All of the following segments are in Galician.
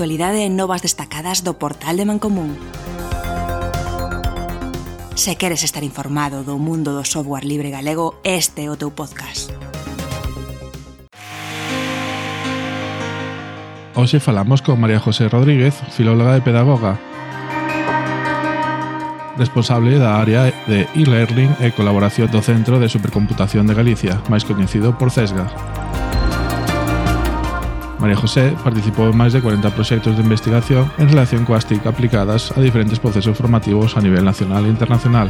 actualidade e novas destacadas do portal de Mancomún. Se queres estar informado do mundo do software libre galego, este é o teu podcast. Hoxe falamos con María José Rodríguez, filóloga e pedagoga, responsable da área de e-learning e colaboración do Centro de Supercomputación de Galicia, máis coñecido por CESGA. María José participou en máis de 40 proxectos de investigación en relación coas TIC aplicadas a diferentes procesos formativos a nivel nacional e internacional.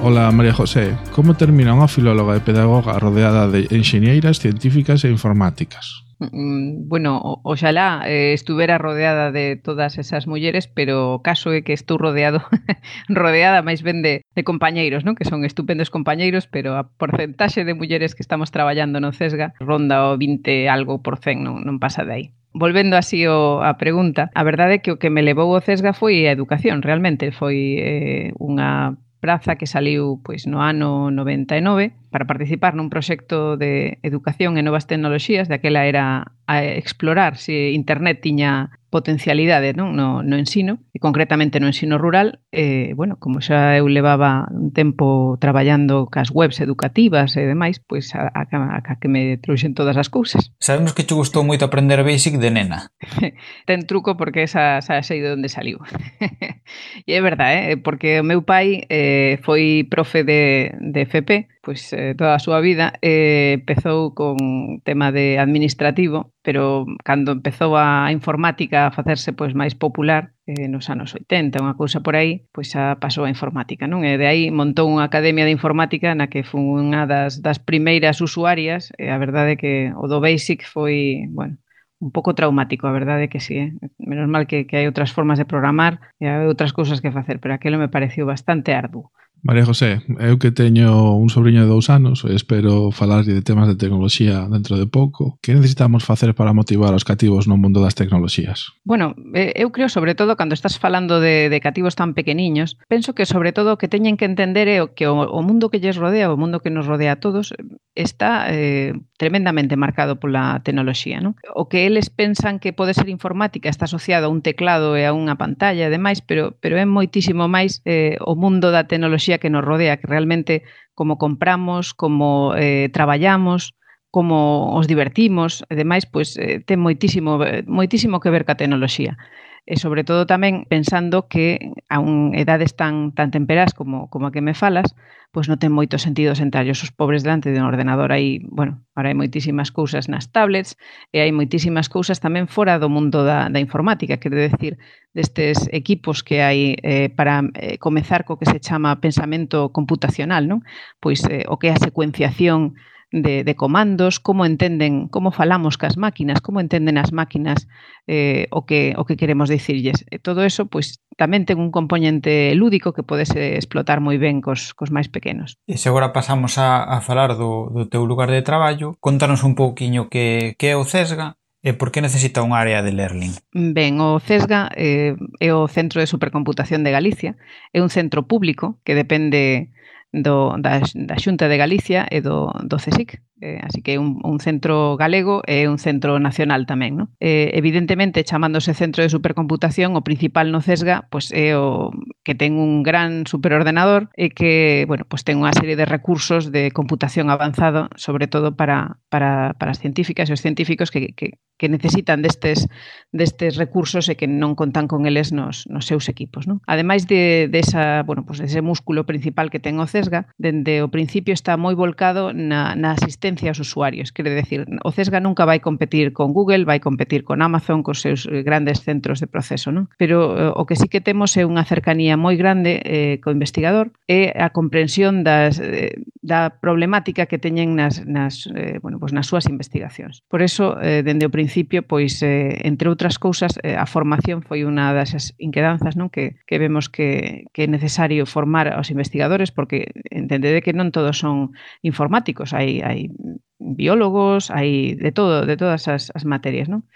Ola, María José. Como termina unha filóloga e pedagoga rodeada de enxeñeiras científicas e informáticas? Mm, bueno, oxalá eh, estuvera rodeada de todas esas mulleres, pero o caso é que estou rodeado rodeada máis ben de, de compañeiros, non? que son estupendos compañeiros, pero a porcentaxe de mulleres que estamos traballando no CESGA ronda o 20 algo por cen, non, non pasa de aí. Volvendo así o, a pregunta, a verdade é que o que me levou o CESGA foi a educación, realmente foi eh, unha praza que saliu pois no ano 99 para participar nun proxecto de educación e novas tecnoloxías, daquela era a explorar se internet tiña potencialidade non? No, no ensino, e concretamente no ensino rural, eh, bueno, como xa eu levaba un tempo traballando cas webs educativas e demais, pois a, a, a que me trouxen todas as cousas. Sabemos que te gustou moito aprender Basic de nena. Ten truco porque esa, esa sei de onde saliu. e é verdade, eh? porque o meu pai eh, foi profe de, de FP, pois eh, toda a súa vida eh, empezou con tema de administrativo, pero cando empezou a informática a facerse pois máis popular eh, nos anos 80, unha cousa por aí, pois xa pasou a informática, non? E de aí montou unha academia de informática na que fun unha das, das primeiras usuarias, e a verdade que o do Basic foi, bueno, un pouco traumático, a verdade que sí, eh? menos mal que, que hai outras formas de programar e hai outras cousas que facer, pero aquilo me pareceu bastante arduo. María José, eu que teño un sobrinho de dous anos e espero falarlle de temas de tecnoloxía dentro de pouco, que necesitamos facer para motivar os cativos no mundo das tecnoloxías? Bueno, eh, eu creo sobre todo cando estás falando de, de cativos tan pequeniños, penso que sobre todo o que teñen que entender é que o, o mundo que lles rodea, o mundo que nos rodea a todos, está eh, tremendamente marcado pola tecnoloxía. Non? O que eles pensan que pode ser informática está asociado a un teclado e a unha pantalla e demais, pero, pero é moitísimo máis eh, o mundo da tecnoloxía que nos rodea, que realmente como compramos, como eh, traballamos, como os divertimos e demais, pois eh, ten moitísimo, moitísimo que ver ca tecnoloxía e sobre todo tamén pensando que a un edades tan tan temperás como como a que me falas, pois non ten moito sentido sentarllos os pobres delante de un ordenador aí, bueno, ahora hai moitísimas cousas nas tablets e hai moitísimas cousas tamén fora do mundo da, da informática, quero decir, destes equipos que hai eh, para eh, comezar co que se chama pensamento computacional, non? Pois eh, o que é a secuenciación de, de comandos, como entenden, como falamos cas máquinas, como entenden as máquinas eh, o, que, o que queremos dicirlles. E todo eso pois tamén ten un componente lúdico que podes explotar moi ben cos, cos máis pequenos. E se agora pasamos a, a falar do, do teu lugar de traballo, contanos un pouquiño que, que é o CESGA E por que necesita un área de learning? Ben, o CESGA eh, é o Centro de Supercomputación de Galicia. É un centro público que depende do, da, da Xunta de Galicia e do, do CSIC. Eh, así que é un, un centro galego e un centro nacional tamén. No? Eh, evidentemente, chamándose centro de supercomputación, o principal no CESGA pues, é o que ten un gran superordenador e que bueno, pues, ten unha serie de recursos de computación avanzado, sobre todo para, para, para as científicas e os científicos que, que, que necesitan destes, destes recursos e que non contan con eles nos, nos seus equipos. ¿no? Ademais de, desa, esa, bueno, pues, ese músculo principal que ten o CESGA, dende o principio está moi volcado na, na asistencia competencia aos usuarios, quere decir, o CESGA nunca vai competir con Google, vai competir con Amazon, cos seus eh, grandes centros de proceso, non? Pero eh, o que sí que temos é unha cercanía moi grande eh, co investigador e a comprensión das, eh, da problemática que teñen nas, nas, eh, bueno, pues nas súas investigacións. Por eso, eh, dende o principio, pois, eh, entre outras cousas, eh, a formación foi unha das inquedanzas non? Que, que vemos que, que é necesario formar aos investigadores porque entendede que non todos son informáticos, hai, hai biólogos, hai de todo, de todas as, as materias, non?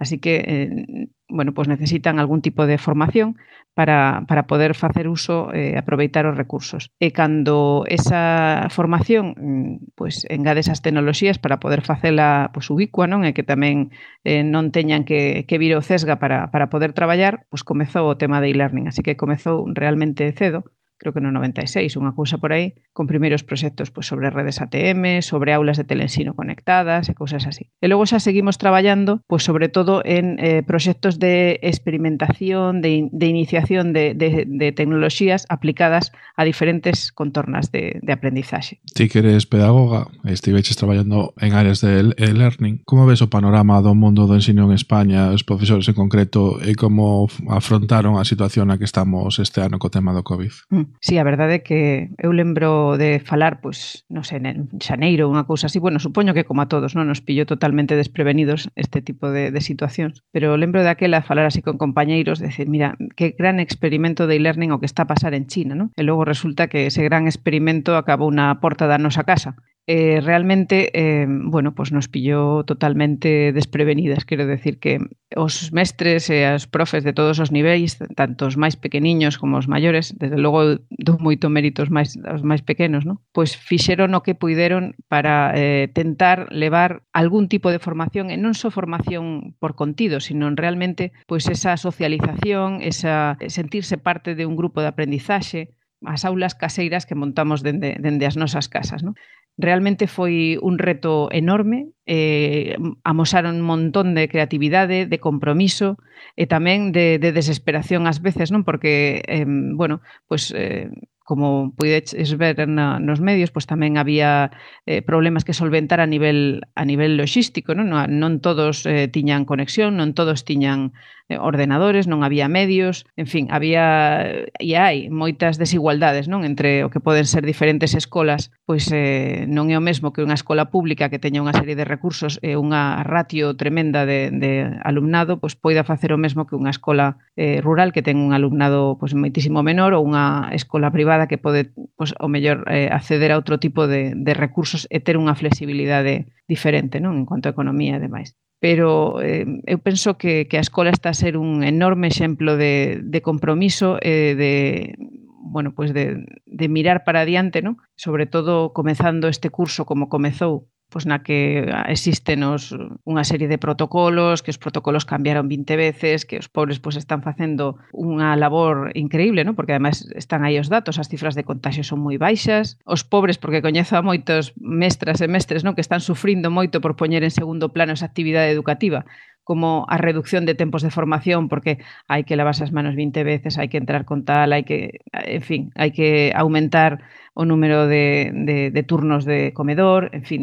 Así que, eh, bueno, pues necesitan algún tipo de formación para, para poder facer uso e eh, aproveitar os recursos. E cando esa formación mm, pues, engades as tecnoloxías para poder facela pues, ubicua, non? E que tamén eh, non teñan que, que vir o CESGA para, para poder traballar, pues comezou o tema de e-learning. Así que comezou realmente cedo creo que no 96, unha cousa por aí, con primeiros proxectos pois, sobre redes ATM, sobre aulas de telensino conectadas e cousas así. E logo xa seguimos traballando, pois, sobre todo en eh, proxectos de experimentación, de, de iniciación de, de, de tecnoloxías aplicadas a diferentes contornas de, de aprendizaxe. Ti que eres pedagoga, estiveches traballando en áreas de e-learning, como ves o panorama do mundo do ensino en España, os profesores en concreto, e como afrontaron a situación na que estamos este ano co tema do COVID? Mm. Sí, a verdade é que eu lembro de falar, pois, non sei, en xaneiro, unha cousa así, bueno, supoño que como a todos, non nos pillou totalmente desprevenidos este tipo de, de situacións, pero lembro daquela falar así con compañeiros, decir, mira, que gran experimento de e-learning o que está a pasar en China, non? E logo resulta que ese gran experimento acabou na porta da nosa casa eh, realmente, eh, bueno, pues nos pilló totalmente desprevenidas. Quero decir que os mestres e as profes de todos os niveis, tanto os máis pequeniños como os maiores, desde logo dou moito méritos máis, aos máis pequenos, ¿no? pois fixeron o que puideron para eh, tentar levar algún tipo de formación, e non só formación por contido, sino realmente pois esa socialización, esa sentirse parte de un grupo de aprendizaxe, as aulas caseiras que montamos dende, dende as nosas casas. Non? Realmente foi un reto enorme, eh, amosaron un montón de creatividade, de compromiso e tamén de, de desesperación ás veces, non? Porque, eh, bueno, pues, eh, como pudedes ver na, nos medios, pois tamén había eh, problemas que solventar a nivel a nivel logístico, non, non, non todos eh, tiñan conexión, non todos tiñan eh, ordenadores, non había medios, en fin, había eh, e hai moitas desigualdades, non, entre o que poden ser diferentes escolas, pois eh, non é o mesmo que unha escola pública que teña unha serie de recursos e unha ratio tremenda de, de alumnado, pois poida facer o mesmo que unha escola eh, rural que ten un alumnado pois moitísimo menor ou unha escola privada privada que pode, pois, o mellor, eh, acceder a outro tipo de, de recursos e ter unha flexibilidade diferente, non? En cuanto a economía e demais pero eh, eu penso que, que a escola está a ser un enorme exemplo de, de compromiso e eh, de bueno, pues de, de mirar para adiante, ¿no? sobre todo comezando este curso como comezou, pois na que existen os, unha serie de protocolos, que os protocolos cambiaron 20 veces, que os pobres pois están facendo unha labor increíble, non? Porque ademais están aí os datos, as cifras de contagio son moi baixas. Os pobres, porque coñezo a moitos mestras e mestres, non, que están sufrindo moito por poñer en segundo plano esa actividade educativa, como a reducción de tempos de formación, porque hai que lavarse as manos 20 veces, hai que entrar con tal, hai que, en fin, hai que aumentar o número de, de, de turnos de comedor, en fin,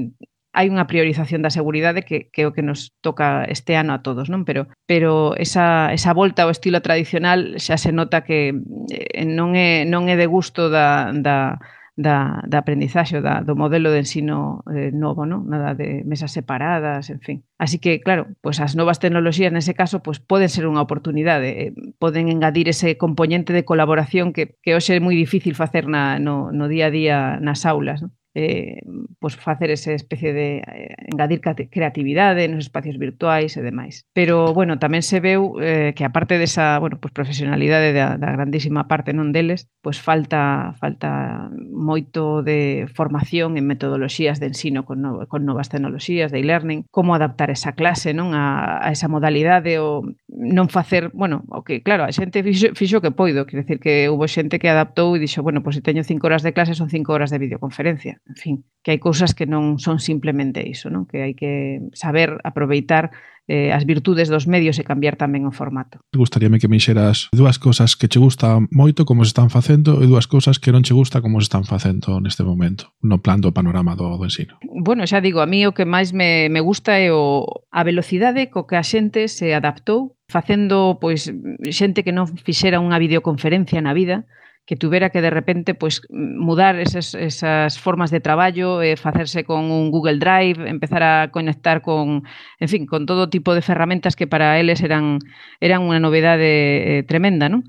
hai unha priorización da seguridade que, que é o que nos toca este ano a todos, non? Pero, pero esa, esa volta ao estilo tradicional xa se nota que eh, non é, non é de gusto da, da, da, da aprendizaxe, da, do modelo de ensino eh, novo, non? nada de mesas separadas, en fin. Así que, claro, pues as novas tecnoloxías nese caso pues poden ser unha oportunidade, eh, poden engadir ese componente de colaboración que, que hoxe é moi difícil facer na, no, no día a día nas aulas. Non? eh, pues facer esa especie de eh, engadir creatividade nos espacios virtuais e demais. Pero, bueno, tamén se veu eh, que aparte desa, bueno, pues profesionalidade da, da grandísima parte non deles, pues falta falta moito de formación en metodoloxías de ensino con, no, con novas tecnoloxías de e-learning, como adaptar esa clase, non, a, a esa modalidade ou non facer, bueno, o que claro, a xente fixo, fixo que poido, quer decir que hubo xente que adaptou e dixo, bueno, pois pues, se teño cinco horas de clase son cinco horas de videoconferencia en fin, que hai cousas que non son simplemente iso, non? que hai que saber aproveitar eh, as virtudes dos medios e cambiar tamén o formato. Gustaríame que me xeras dúas cousas que che gusta moito como se están facendo e dúas cousas que non che gusta como se están facendo neste momento, no plan do panorama do, do ensino. Bueno, xa digo, a mí o que máis me, me gusta é o, a velocidade co que a xente se adaptou facendo pois xente que non fixera unha videoconferencia na vida, que tuvera que de repente pues mudar esas, esas formas de traballo, eh, facerse con un Google Drive, empezar a conectar con, en fin, con todo tipo de ferramentas que para eles eran, eran unha novedade eh, tremenda, non?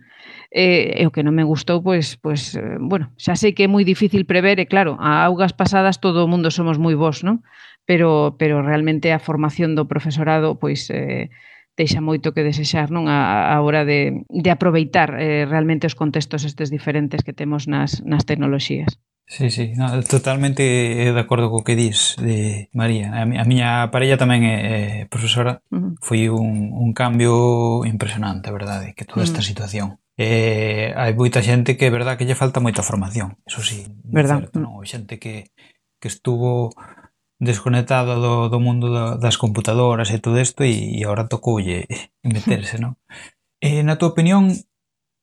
Eh, e o que non me gustou, pois, pois eh, bueno, xa sei que é moi difícil prever, e claro, a augas pasadas todo o mundo somos moi vos, non? Pero, pero realmente a formación do profesorado, pois, eh, deixa moito que desexar non a, a hora de, de aproveitar eh, realmente os contextos estes diferentes que temos nas, nas tecnoloxías. Sí, sí, no, totalmente eh, de acordo co que dis de María. A, a miña parella tamén é, é profesora. Uh -huh. Foi un, un cambio impresionante, verdade, que toda esta uh -huh. situación. Eh, hai moita xente que é verdad que lle falta moita formación, eso sí. Verdad. Certo, non? Hai xente que, que estuvo desconectado do, do mundo das computadoras e todo isto e, e agora tocoulle meterse, non? E eh, na túa opinión,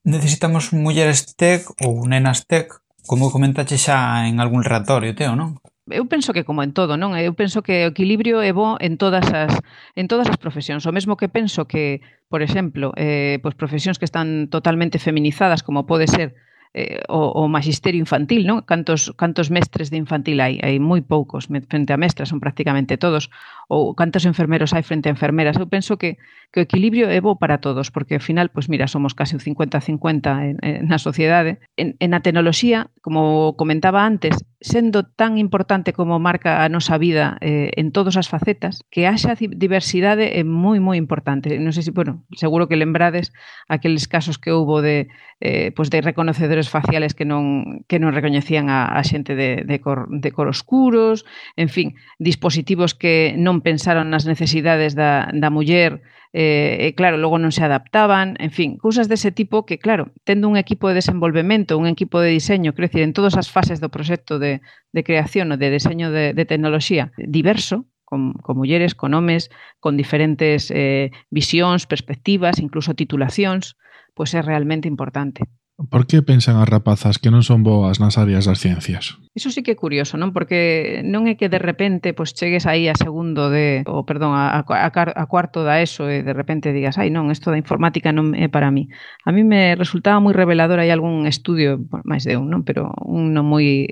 necesitamos mulleres tech ou nenas tech, como comentaxe xa en algún relatorio teo, non? eu penso que como en todo, non? Eu penso que o equilibrio é bo en todas as en todas as profesións. O mesmo que penso que, por exemplo, eh pois profesións que están totalmente feminizadas, como pode ser eh, o, o magisterio infantil, non? Cantos, cantos mestres de infantil hai? Hai moi poucos frente a mestras, son prácticamente todos. Ou cantos enfermeros hai frente a enfermeras? Eu penso que, que o equilibrio é bo para todos, porque ao final, pois mira, somos casi un 50-50 na sociedade. En, en a tecnoloxía, como comentaba antes, sendo tan importante como marca a nosa vida eh, en todas as facetas, que haxa diversidade é moi, moi importante. Non sei se, bueno, seguro que lembrades aqueles casos que houbo de, eh, pois de reconocedores expresións faciales que non, que non recoñecían a, a xente de, de, cor, de cor oscuros, en fin, dispositivos que non pensaron nas necesidades da, da muller eh, e claro, logo non se adaptaban, en fin, cousas dese tipo que, claro, tendo un equipo de desenvolvemento, un equipo de diseño, quero dicir, en todas as fases do proxecto de, de creación ou de deseño de, de tecnoloxía diverso, con, con mulleres, con homes, con diferentes eh, visións, perspectivas, incluso titulacións, pois pues é realmente importante. Por que pensan as rapazas que non son boas nas áreas das ciencias? Iso sí que é curioso, non? Porque non é que de repente pois chegues aí a segundo de, ou perdón, a, a, a cuarto da ESO e de repente digas, ai non, isto da informática non é para mí. A mí me resultaba moi revelador hai algún estudio, bueno, máis de un, non? Pero un non moi,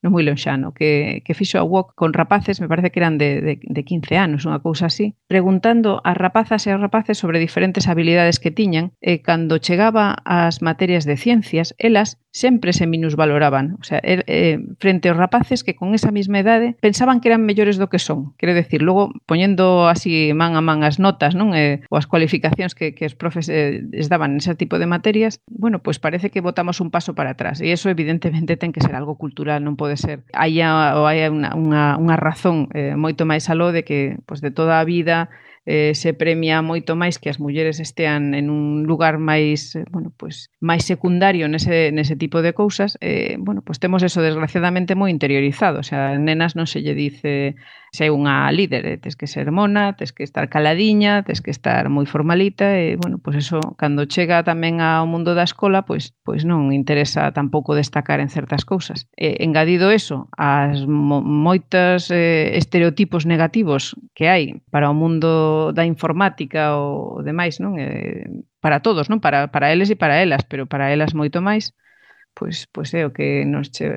non moi lonxano, que, que fixo a WOC con rapaces, me parece que eran de, de, de 15 anos, unha cousa así, preguntando ás rapazas e aos rapaces sobre diferentes habilidades que tiñan e cando chegaba ás materias de ciencias, elas sempre se minusvaloraban, o sea, er, eh, frente aos rapaces que con esa mesma idade pensaban que eran mellores do que son. Quero decir, logo poñendo así man a man as notas, non, eh, ou as cualificacións que que os profes eh, es daban ese tipo de materias, bueno, pois pues parece que botamos un paso para atrás e eso evidentemente ten que ser algo cultural, non pode ser. Hai ou hai unha unha, unha razón eh, moito máis aló de que pois pues, de toda a vida eh, se premia moito máis que as mulleres estean en un lugar máis, bueno, pues, máis secundario nese, nese tipo de cousas, eh, bueno, pues temos eso desgraciadamente moi interiorizado, o sea, nenas non se lle dice sei unha líder, eh? tes que ser mona, tes que estar caladiña, tes que estar moi formalita e, bueno, pois pues eso, cando chega tamén ao mundo da escola, pois, pois non interesa tampouco destacar en certas cousas. E, engadido eso, as mo moitas eh, estereotipos negativos que hai para o mundo da informática ou demais, non? Eh, para todos, non? Para, para eles e para elas, pero para elas moito máis, pois, pois é o que nos, che,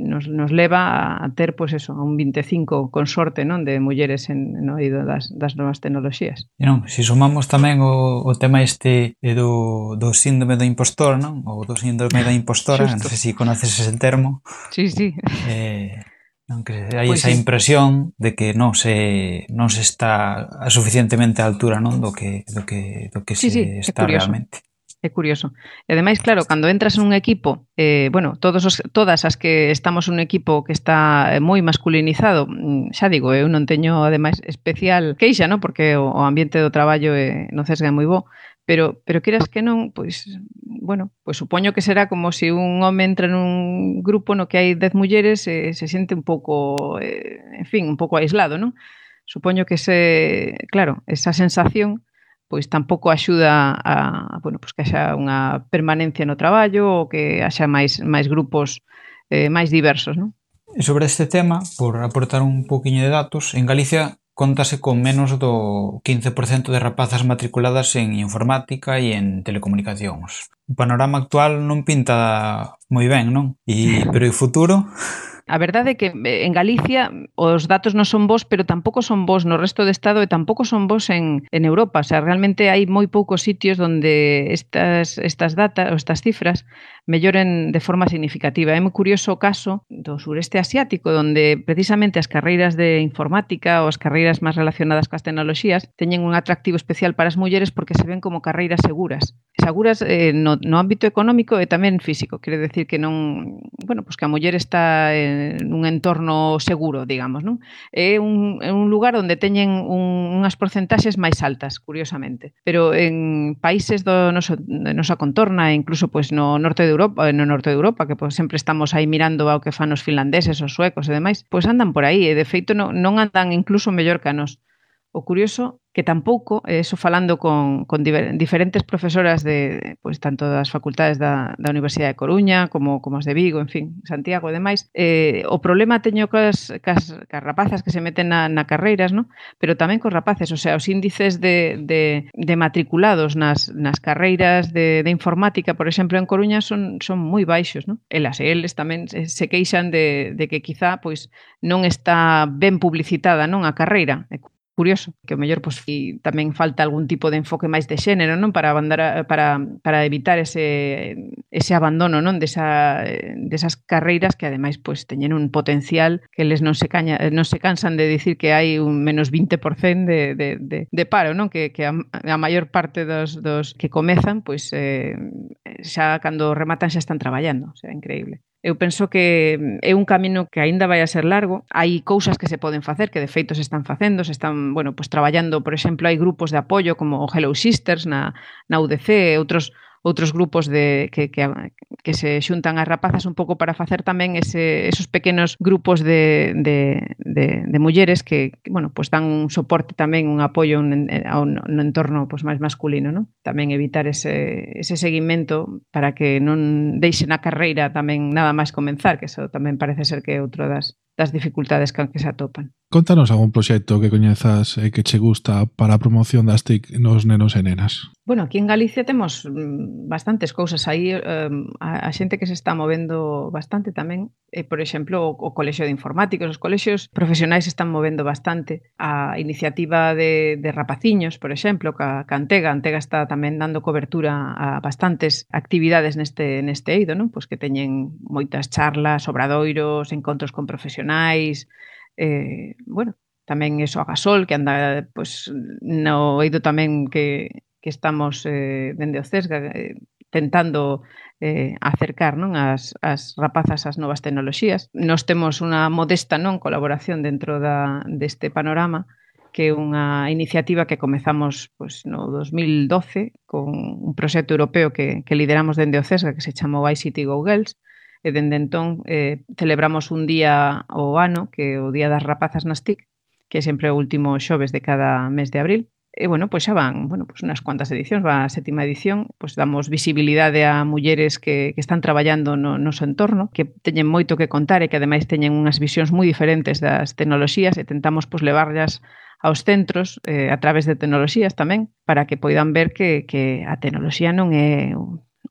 nos, nos leva a ter pois eso, un 25 con sorte non de mulleres en, no oído das, das novas tecnoloxías. E non, se sumamos tamén o, o tema este eh, do, do síndrome do impostor, non? Ou do síndrome da impostora, non sei se si conoces ese termo. Sí, sí. Eh, non que hai pues esa sí. impresión de que non se non se está a suficientemente a altura, non, do que do que do que sí, se sí, está realmente. É curioso. E ademais, claro, cando entras nun equipo, eh, bueno, todos os, todas as que estamos un equipo que está eh, moi masculinizado, mm, xa digo, eu non teño ademais especial queixa, no? Porque o, o ambiente do traballo eh, no CESGA é moi bo, pero pero queras que non, pois bueno, pois supoño que será como se si un home entra nun grupo no que hai 10 mulleres e eh, se siente un pouco, eh, en fin, un pouco aislado, non? Supoño que ese, claro, esa sensación pois tampouco axuda a, bueno, pois que haxa unha permanencia no traballo ou que haxa máis máis grupos eh, máis diversos, non? E sobre este tema, por aportar un poquinho de datos, en Galicia contase con menos do 15% de rapazas matriculadas en informática e en telecomunicacións. O panorama actual non pinta moi ben, non? E pero o futuro? A verdade é que eh, en Galicia os datos non son vos, pero tampouco son vos no resto do Estado e tampouco son vos en, en Europa. O sea, realmente hai moi poucos sitios onde estas, estas datas ou estas cifras melloren de forma significativa. É moi curioso o caso do sureste asiático, onde precisamente as carreiras de informática ou as carreiras máis relacionadas coas tecnoloxías teñen un atractivo especial para as mulleres porque se ven como carreiras seguras. Seguras eh, no, no ámbito económico e tamén físico. Quere decir que non... Bueno, pues que a muller está en eh, nun entorno seguro, digamos, non? É un, é un lugar onde teñen un, unhas porcentaxes máis altas, curiosamente. Pero en países do noso, de nosa contorna, incluso pois, no norte de Europa, eh, no norte de Europa, que pois, sempre estamos aí mirando ao que fan os finlandeses, os suecos e demais, pois andan por aí, e de feito non, non andan incluso mellor que a nos. O curioso que tampouco, eso falando con, con diferentes profesoras de pues, tanto das facultades da, da Universidade de Coruña como, como as de Vigo, en fin, Santiago e demais, eh, o problema teño cas, cas, cas rapazas que se meten na, na carreiras, no? pero tamén cos rapaces, o sea, os índices de, de, de matriculados nas, nas carreiras de, de informática, por exemplo, en Coruña son, son moi baixos, no? elas e eles tamén se queixan de, de que quizá pois non está ben publicitada non a carreira, curioso, que o mellor pois, tamén falta algún tipo de enfoque máis de xénero, non, para abandar, para para evitar ese ese abandono, non, desa desas carreiras que ademais pois teñen un potencial que les non se caña, non se cansan de dicir que hai un menos 20% de de de de paro, non, que que a, a maior parte dos dos que comezan, pois eh xa cando rematan xa están traballando, o sea, increíble. Eu penso que mm, é un camino que aínda vai a ser largo. Hai cousas que se poden facer, que de feito se están facendo, se están, bueno, pues traballando, por exemplo, hai grupos de apoio como Hello Sisters na, na UDC, outros outros grupos de que, que, que se xuntan as rapazas un pouco para facer tamén ese, esos pequenos grupos de, de, de, de mulleres que, bueno, pues dan un soporte tamén, un apoio un, un, un entorno pues, máis masculino, ¿no? Tamén evitar ese, ese seguimento para que non deixen a carreira tamén nada máis comenzar, que eso tamén parece ser que é outro das, das dificultades que, que se atopan. Contanos algún proxecto que coñezas e que che gusta para a promoción das TIC nos nenos e nenas. Bueno, aquí en Galicia temos mm, bastantes cousas aí, eh, a xente que se está movendo bastante tamén, eh, por exemplo, o, o colexio de informáticos, os colexios profesionais están movendo bastante a iniciativa de, de rapaciños, por exemplo, ca, ca Antega, Antega está tamén dando cobertura a bastantes actividades neste neste eido, non? Pois que teñen moitas charlas, obradoiros, encontros con profesionais, eh, bueno, tamén eso a gasol que anda pois, no eido tamén que, que estamos eh, dende o CESGA eh, tentando eh, acercar non as, as rapazas ás novas tecnoloxías. Nos temos unha modesta non colaboración dentro da, deste panorama, que é unha iniciativa que comezamos pois, no 2012 con un proxecto europeo que, que lideramos dende o CESGA que se chamou ICT Go Girls, e dende entón eh, celebramos un día ao ano, que é o Día das Rapazas nas TIC, que é sempre o último xoves de cada mes de abril. E, bueno, pois xa van, bueno, pois unhas cuantas edicións, va a sétima edición, pois damos visibilidade a mulleres que, que están traballando no noso entorno, que teñen moito que contar e que ademais teñen unhas visións moi diferentes das tecnoloxías e tentamos pois levarlas aos centros eh, a través de tecnoloxías tamén para que poidan ver que, que a tecnoloxía non é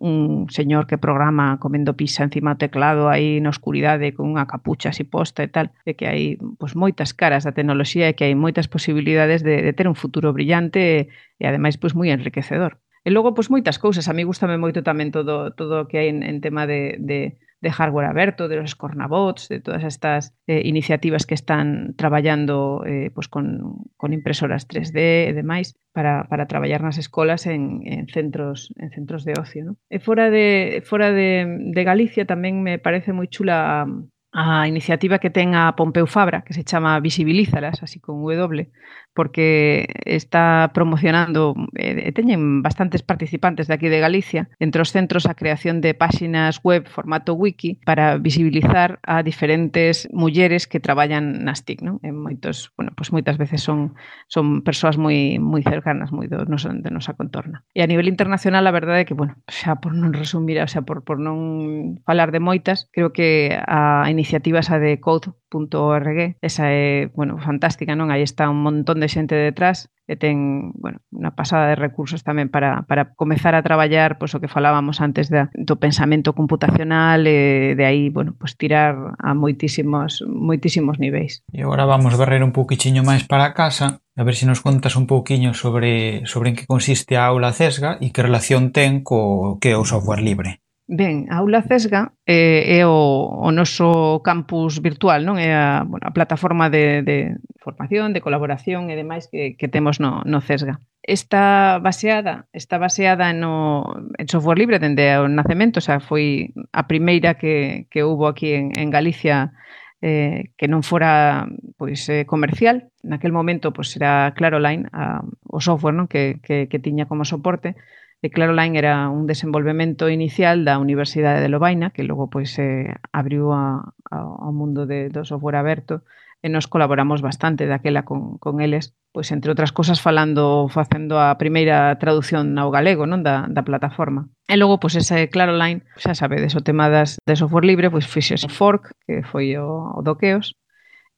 un señor que programa comendo pizza encima do teclado aí na oscuridade con unha capucha así posta e tal, de que hai pois, moitas caras da tecnoloxía e que hai moitas posibilidades de, de ter un futuro brillante e, e ademais pois, moi enriquecedor. E logo, pois, moitas cousas. A mí gustame moito tamén todo, todo o que hai en, en tema de, de de hardware aberto, de los cornabots, de todas estas eh, iniciativas que están traballando eh, pues con, con, impresoras 3D e demais para, para traballar nas escolas en, en, centros en centros de ocio. ¿no? Eh, e fora de, fora de, de Galicia tamén me parece moi chula a, a iniciativa que ten a Pompeu Fabra, que se chama Visibilízalas, así con W, porque está promocionando, eh, teñen bastantes participantes de aquí de Galicia, entre os centros a creación de páxinas web formato wiki para visibilizar a diferentes mulleres que traballan nas TIC, non? En moitos, bueno, pois pues moitas veces son son persoas moi moi cercanas, moi do nosa, de nosa contorna. E a nivel internacional, a verdade é que, bueno, xa por non resumir, xa por, por non falar de moitas, creo que a iniciativa iniciativas esa de code.org, esa é, bueno, fantástica, non? Aí está un montón de xente detrás e ten, bueno, unha pasada de recursos tamén para, para comezar a traballar pois, o que falábamos antes da, do pensamento computacional e de aí, bueno, pois tirar a moitísimos, moitísimos niveis. E agora vamos barrer un poquichiño máis para a casa A ver se nos contas un pouquiño sobre, sobre en que consiste a aula CESGA e que relación ten co que é o software libre. Ben, a Aula Cesga eh, é o, o noso campus virtual, non? É a, bueno, a plataforma de, de formación, de colaboración e demais que, que temos no, no Cesga. Está baseada, está baseada no, en software libre dende o nacemento, o sea, foi a primeira que, que houve aquí en, en Galicia eh, que non fora pois eh, comercial. Naquel momento pois era Claroline, a, o software non? Que, que, que tiña como soporte, de Claroline era un desenvolvemento inicial da Universidade de Lovaina, que logo pois se eh, abriu a, a, ao mundo de, do software aberto e nos colaboramos bastante daquela con, con eles, pois entre outras cosas falando, facendo a primeira traducción ao galego, non, da, da plataforma. E logo, pois ese Claroline, xa sabedes, o tema das, de software libre, pois fixese fork, que foi o, o do Keos,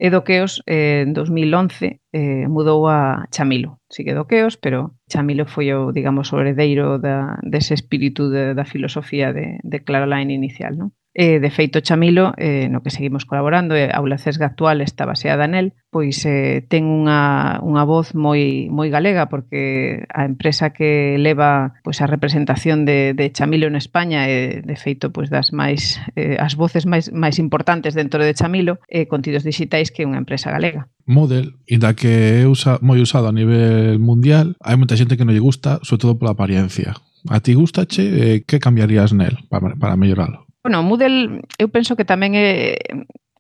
E Doqueos, eh, en eh, 2011, eh, mudou a Chamilo. Sigue Doqueos, pero Chamilo foi o, digamos, o herdeiro da, dese espírito de, da filosofía de, de Clara Line inicial, non? Eh, de feito, Chamilo, eh, no que seguimos colaborando, eh, Aula Cesga actual está baseada nel, pois eh, ten unha, unha voz moi moi galega porque a empresa que leva pois a representación de, de Chamilo en España é eh, de feito pois das máis eh, as voces máis máis importantes dentro de Chamilo e eh, contidos digitais que é unha empresa galega. Model, inda que é usa, moi usado a nivel mundial, hai moita xente que non lle gusta, sobre todo pola apariencia. A ti gustache, eh, que cambiarías nel para, para melloralo? bueno, Moodle eu penso que tamén é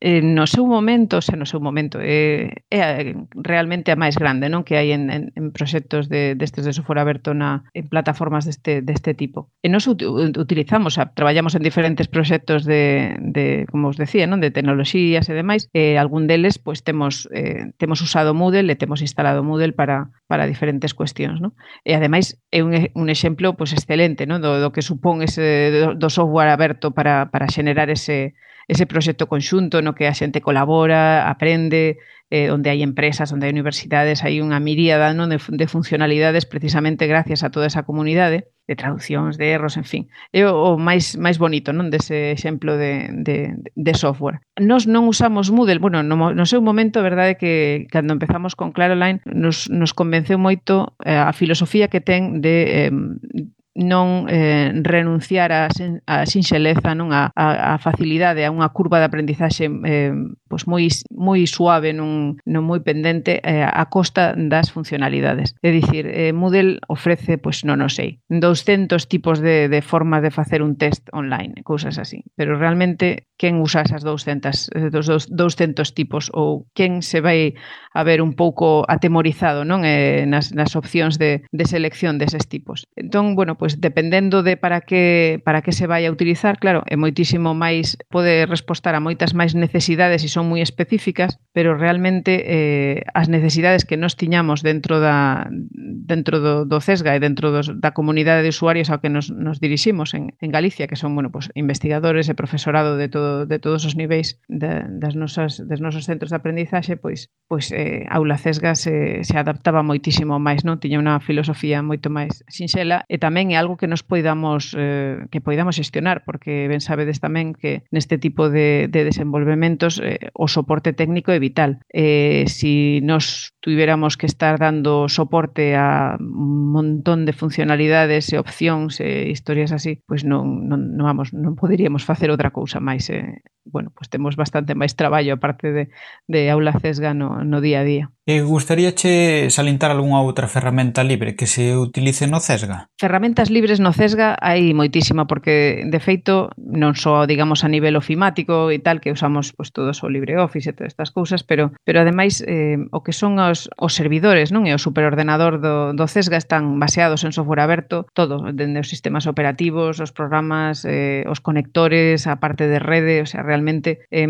eh, no seu momento, se no seu momento eh, é realmente a máis grande non que hai en, en, en proxectos de, destes de software aberto na, en plataformas deste, deste tipo. E nos utilizamos, a, traballamos en diferentes proxectos de, de como os decía, non de tecnoloxías e demais, e eh, algún deles pois temos eh, temos usado Moodle e temos instalado Moodle para para diferentes cuestións, non? E ademais é un, un exemplo pois excelente, non, do, do que supón ese do, do software aberto para para xenerar ese ese proxecto conxunto no que a xente colabora, aprende, eh, onde hai empresas, onde hai universidades, hai unha miríada non, de, de funcionalidades precisamente gracias a toda esa comunidade de traduccións, de erros, en fin. É o, o máis máis bonito, non, dese exemplo de, de, de software. Nos non usamos Moodle, bueno, no, no seu momento, verdade que cando empezamos con Claroline nos, nos convenceu moito eh, a filosofía que ten de eh, non eh, renunciar a, a sinxeleza, non a, a, a facilidade, a unha curva de aprendizaxe eh, pois moi moi suave, non non moi pendente eh, a costa das funcionalidades. É dicir, eh, Moodle ofrece, pois non o sei, 200 tipos de, de formas de facer un test online, cousas así. Pero realmente quen usa esas 200 eh, dos, dos 200 tipos ou quen se vai a ver un pouco atemorizado, non, eh, nas nas opcións de de selección deses tipos. Entón, bueno, pois dependendo de para que para que se vai a utilizar, claro, é moitísimo máis pode respostar a moitas máis necesidades e son moi específicas, pero realmente eh, as necesidades que nos tiñamos dentro da dentro do, do CESGA e dentro dos, da comunidade de usuarios ao que nos, nos diriximos en, en Galicia, que son bueno, pois, investigadores e profesorado de todo de todos os niveis de, das nosas dos nosos centros de aprendizaxe, pois pois eh, aula CESGA se, se adaptaba moitísimo máis, non? Tiña unha filosofía moito máis sinxela e tamén é algo que nos poidamos eh, que poidamos xestionar, porque ben sabedes tamén que neste tipo de, de desenvolvementos eh, o soporte técnico é vital. Eh, si nos tuviéramos que estar dando soporte a un montón de funcionalidades e opcións e historias así, pois non, non, non vamos, non poderíamos facer outra cousa máis eh, bueno, pois temos bastante máis traballo aparte de, de aula CESGA no, no día a día. Eh, e gustaríache salientar algunha outra ferramenta libre que se utilice no CESGA? Ferramentas libres no CESGA hai moitísima porque de feito non só digamos a nivel ofimático e tal que usamos pues, todos o LibreOffice e todas estas cousas, pero pero ademais eh, o que son os, os servidores, non e o superordenador do, do CESGA están baseados en software aberto, todo, dende os sistemas operativos, os programas, eh, os conectores, a parte de rede, o sea, realmente eh,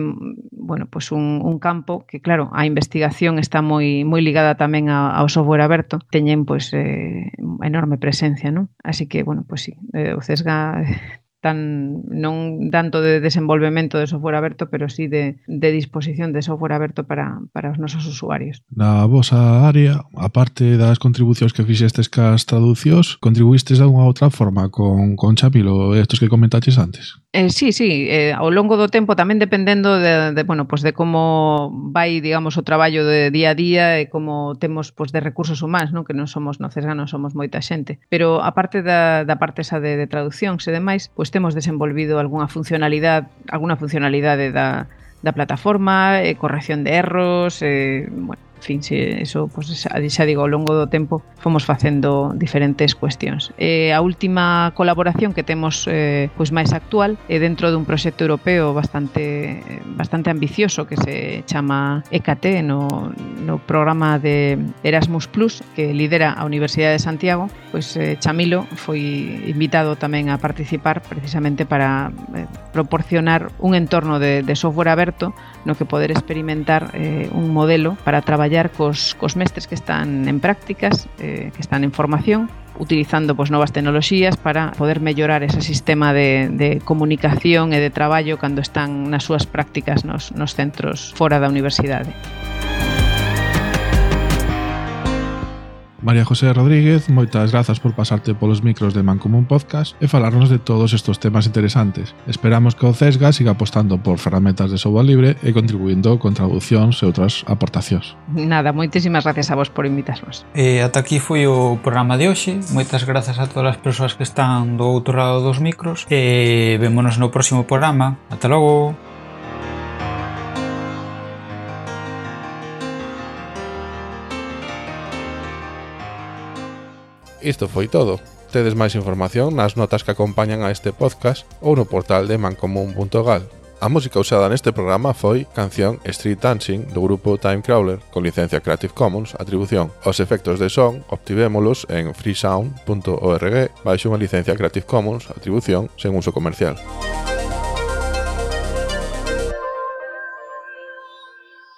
bueno, pues un, un campo que claro, a investigación está moi moi ligada tamén ao software aberto, teñen pois eh, enorme presencia, non? Así que bueno, pois si, sí, eh, o CESGA tan non tanto de desenvolvemento de software aberto, pero sí de, de disposición de software aberto para, para os nosos usuarios. Na vosa área, aparte das contribucións que fixestes cas traducións, contribuístes de unha outra forma con, con Chapilo, estos que comentaches antes? Eh, sí, sí, eh, ao longo do tempo tamén dependendo de, de, bueno, pues de como vai, digamos, o traballo de día a día e como temos pues, de recursos humanos, non? que non somos no CESGA, non somos moita xente. Pero a parte da, da parte esa de, de traducción, e demais, pues, temos desenvolvido algunha funcionalidade, alguna funcionalidade da, da plataforma, eh, corrección de erros, eh, bueno, fin, se, eso, pues, xa, xa digo, ao longo do tempo fomos facendo diferentes cuestións. E eh, a última colaboración que temos eh, pois máis actual é dentro dun proxecto europeo bastante bastante ambicioso que se chama ECAT, no, no programa de Erasmus Plus que lidera a Universidade de Santiago, pois eh, Chamilo foi invitado tamén a participar precisamente para eh, proporcionar un entorno de, de software aberto no que poder experimentar eh, un modelo para traballar traballar cos, cos mestres que están en prácticas, eh, que están en formación, utilizando pois, novas tecnoloxías para poder mellorar ese sistema de, de comunicación e de traballo cando están nas súas prácticas nos, nos centros fora da universidade. María José Rodríguez, moitas grazas por pasarte polos micros de Mancomun Podcast e falarnos de todos estes temas interesantes. Esperamos que o CESGA siga apostando por ferramentas de software libre e contribuindo con traduccións e outras aportacións. Nada, moitísimas gracias a vos por invitarnos. E ata aquí foi o programa de hoxe. Moitas grazas a todas as persoas que están do outro lado dos micros e vémonos no próximo programa. Ata logo! Isto foi todo. Tedes máis información nas notas que acompañan a este podcast ou no portal de mancomun.gal. A música usada neste programa foi canción Street Dancing do grupo Time Crawler con licencia Creative Commons atribución. Os efectos de son obtivémolos en freesound.org baixo unha licencia Creative Commons atribución sen uso comercial.